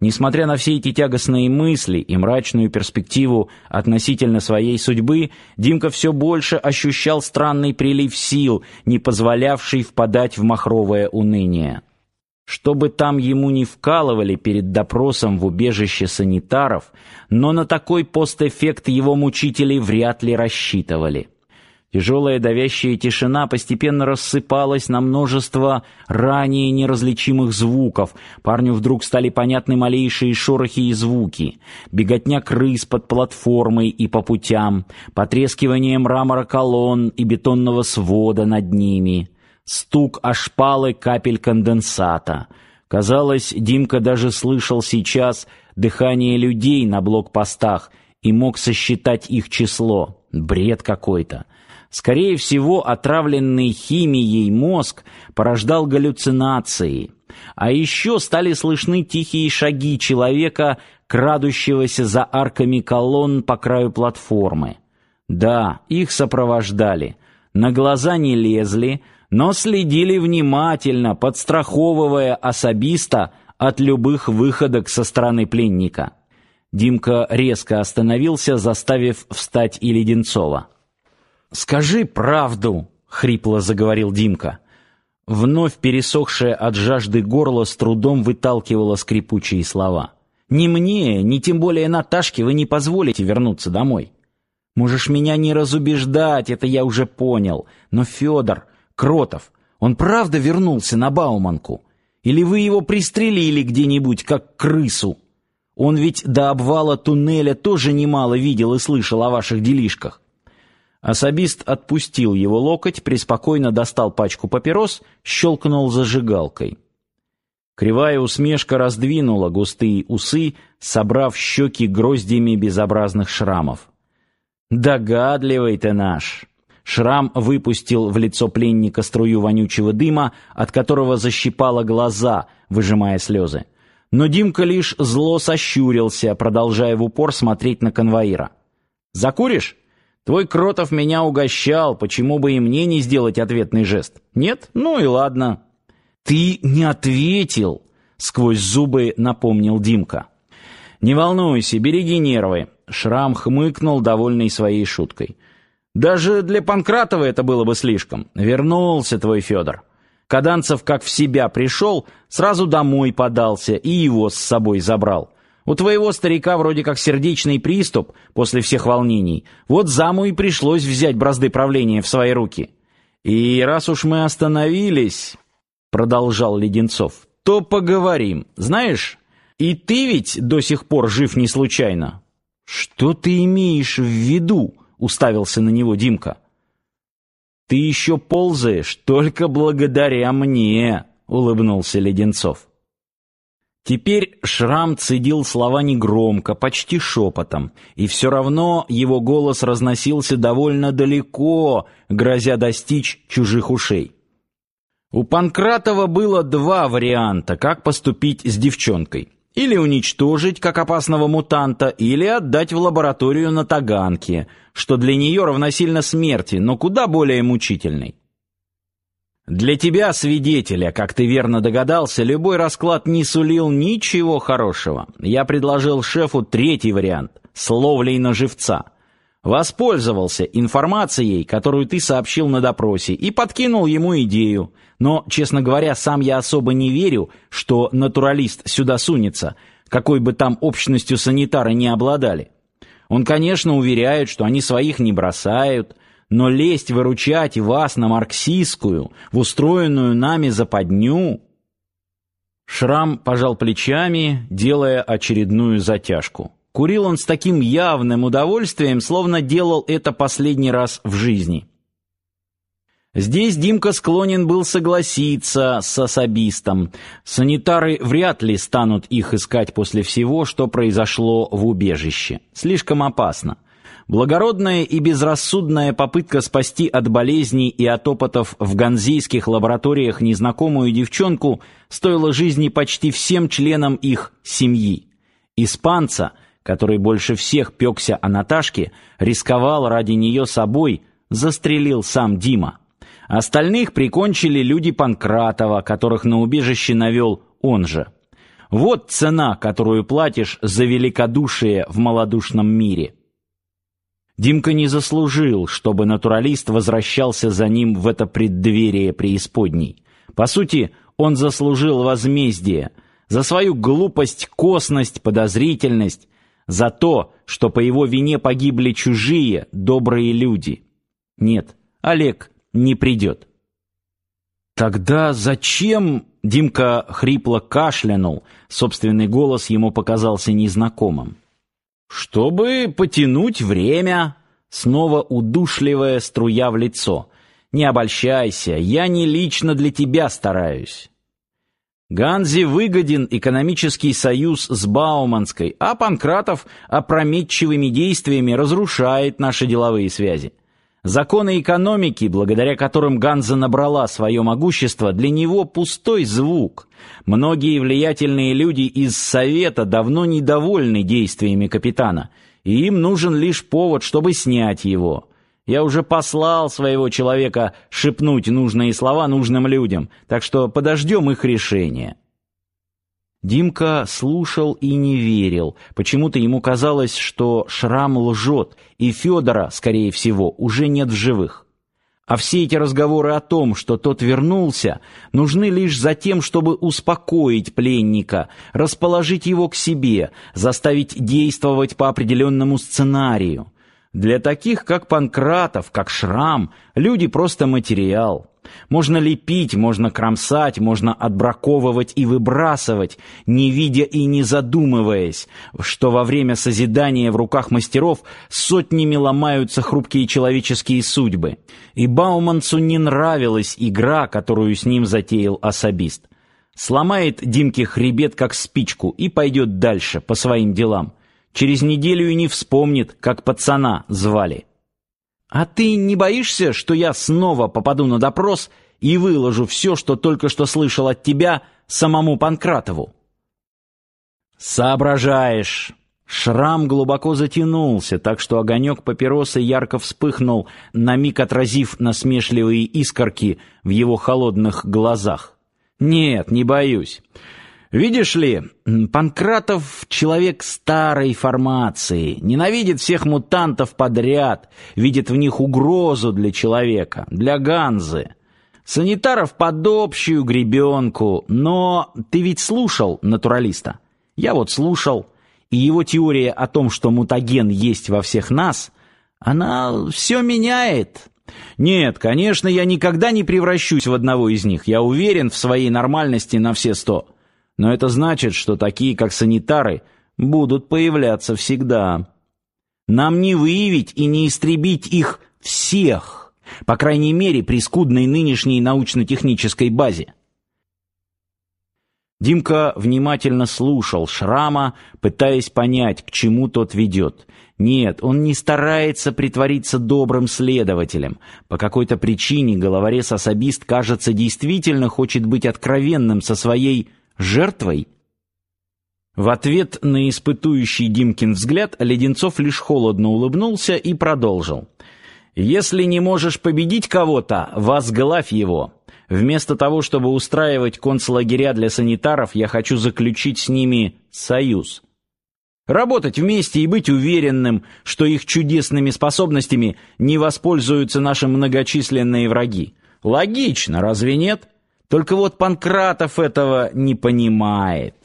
Несмотря на все эти тягостные мысли и мрачную перспективу относительно своей судьбы, Димка все больше ощущал странный прилив сил, не позволявший впадать в махровое уныние. Что бы там ему ни вкалывали перед допросом в убежище санитаров, но на такой постэффект его мучители вряд ли рассчитывали. Тяжелая давящая тишина постепенно рассыпалась на множество ранее неразличимых звуков. Парню вдруг стали понятны малейшие шорохи и звуки. Беготня крыс под платформой и по путям, потрескивание мрамора колонн и бетонного свода над ними, стук о шпалы капель конденсата. Казалось, Димка даже слышал сейчас дыхание людей на блокпостах и мог сосчитать их число. Бред какой-то. Скорее всего, отравленный химией мозг порождал галлюцинации. А еще стали слышны тихие шаги человека, крадущегося за арками колонн по краю платформы. Да, их сопровождали. На глаза не лезли, но следили внимательно, подстраховывая особиста от любых выходок со стороны пленника. Димка резко остановился, заставив встать и Леденцова. «Скажи правду!» — хрипло заговорил Димка. Вновь пересохшее от жажды горло с трудом выталкивало скрипучие слова. «Ни мне, ни тем более Наташке вы не позволите вернуться домой. Можешь меня не разубеждать, это я уже понял. Но Федор, Кротов, он правда вернулся на Бауманку? Или вы его пристрелили где-нибудь, как крысу? Он ведь до обвала туннеля тоже немало видел и слышал о ваших делишках. Особист отпустил его локоть, преспокойно достал пачку папирос, щелкнул зажигалкой. Кривая усмешка раздвинула густые усы, собрав щеки гроздями безобразных шрамов. «Догадливый ты наш!» Шрам выпустил в лицо пленника струю вонючего дыма, от которого защипало глаза, выжимая слезы. Но Димка лишь зло сощурился, продолжая в упор смотреть на конвоира. «Закуришь?» Твой Кротов меня угощал, почему бы и мне не сделать ответный жест? Нет? Ну и ладно. Ты не ответил, сквозь зубы напомнил Димка. Не волнуйся, береги нервы. Шрам хмыкнул, довольный своей шуткой. Даже для Панкратова это было бы слишком. Вернулся твой Федор. Каданцев как в себя пришел, сразу домой подался и его с собой забрал. У твоего старика вроде как сердечный приступ после всех волнений. Вот заму и пришлось взять бразды правления в свои руки. И раз уж мы остановились, продолжал Леденцов, то поговорим. Знаешь, и ты ведь до сих пор жив не случайно. Что ты имеешь в виду? уставился на него Димка. Ты еще ползаешь только благодаря мне, улыбнулся Леденцов. Теперь Шрам цедил слова негромко, почти шепотом, и все равно его голос разносился довольно далеко, грозя достичь чужих ушей. У Панкратова было два варианта, как поступить с девчонкой. Или уничтожить, как опасного мутанта, или отдать в лабораторию на Таганке, что для нее равносильно смерти, но куда более мучительной. Для тебя, свидетеля, как ты верно догадался, любой расклад не сулил ничего хорошего. Я предложил шефу третий вариант с ловлей на живца. Воспользовался информацией, которую ты сообщил на допросе, и подкинул ему идею. Но, честно говоря, сам я особо не верю, что натуралист сюда сунется, какой бы там общностью санитары не обладали. Он, конечно, уверяет, что они своих не бросают, но лезть выручать вас на марксистскую, в устроенную нами западню... Шрам пожал плечами, делая очередную затяжку. Курил он с таким явным удовольствием, словно делал это последний раз в жизни. Здесь Димка склонен был согласиться с особистом. Санитары вряд ли станут их искать после всего, что произошло в убежище. Слишком опасно. Благородная и безрассудная попытка спасти от болезней и от опытов в ганзейских лабораториях незнакомую девчонку стоила жизни почти всем членам их семьи. Испанца, который больше всех пекся о Наташке, рисковал ради нее собой, застрелил сам Дима. Остальных прикончили люди Панкратова, которых на убежище навел он же. Вот цена, которую платишь за великодушие в малодушном мире. Димка не заслужил, чтобы натуралист возвращался за ним в это преддверие преисподней. По сути, он заслужил возмездие за свою глупость, косность, подозрительность, за то, что по его вине погибли чужие добрые люди. Нет, Олег не придет. Тогда зачем Димка хрипло кашлянул, собственный голос ему показался незнакомым. Чтобы потянуть время, снова удушливая струя в лицо. Не обольщайся, я не лично для тебя стараюсь. Ганзе выгоден экономический союз с Бауманской, а Панкратов опрометчивыми действиями разрушает наши деловые связи. Законы экономики, благодаря которым Ганза набрала свое могущество, для него пустой звук. Многие влиятельные люди из Совета давно недовольны действиями капитана, и им нужен лишь повод, чтобы снять его. Я уже послал своего человека шепнуть нужные слова нужным людям, так что подождем их решения. Димка слушал и не верил. Почему-то ему казалось, что Шрам лжет, и Федора, скорее всего, уже нет в живых. А все эти разговоры о том, что тот вернулся, нужны лишь за тем, чтобы успокоить пленника, расположить его к себе, заставить действовать по определенному сценарию. Для таких, как Панкратов, как Шрам, люди просто материал. Можно лепить, можно кромсать, можно отбраковывать и выбрасывать, не видя и не задумываясь, что во время созидания в руках мастеров сотнями ломаются хрупкие человеческие судьбы. И Бауманцу не нравилась игра, которую с ним затеял особист. Сломает Димке хребет как спичку и пойдет дальше по своим делам. Через неделю и не вспомнит, как пацана звали. А ты не боишься, что я снова попаду на допрос и выложу все, что только что слышал от тебя самому Панкратову? Соображаешь. Шрам глубоко затянулся, так что огонек папиросы ярко вспыхнул, на миг отразив насмешливые искорки в его холодных глазах. Нет, не боюсь. Видишь ли, Панкратов человек старой формации, ненавидит всех мутантов подряд, видит в них угрозу для человека, для Ганзы. Санитаров под общую гребенку, но ты ведь слушал натуралиста? Я вот слушал, и его теория о том, что мутаген есть во всех нас, она все меняет. Нет, конечно, я никогда не превращусь в одного из них. Я уверен в своей нормальности на все сто. Но это значит, что такие, как санитары, будут появляться всегда. Нам не выявить и не истребить их всех, по крайней мере, при скудной нынешней научно-технической базе. Димка внимательно слушал Шрама, пытаясь понять, к чему тот ведет. Нет, он не старается притвориться добрым следователем. По какой-то причине головорез-особист, кажется, действительно хочет быть откровенным со своей жертвой? В ответ на испытующий Димкин взгляд Леденцов лишь холодно улыбнулся и продолжил. «Если не можешь победить кого-то, возглавь его. Вместо того, чтобы устраивать концлагеря для санитаров, я хочу заключить с ними союз. Работать вместе и быть уверенным, что их чудесными способностями не воспользуются наши многочисленные враги. Логично, разве нет?» Только вот Панкратов этого не понимает.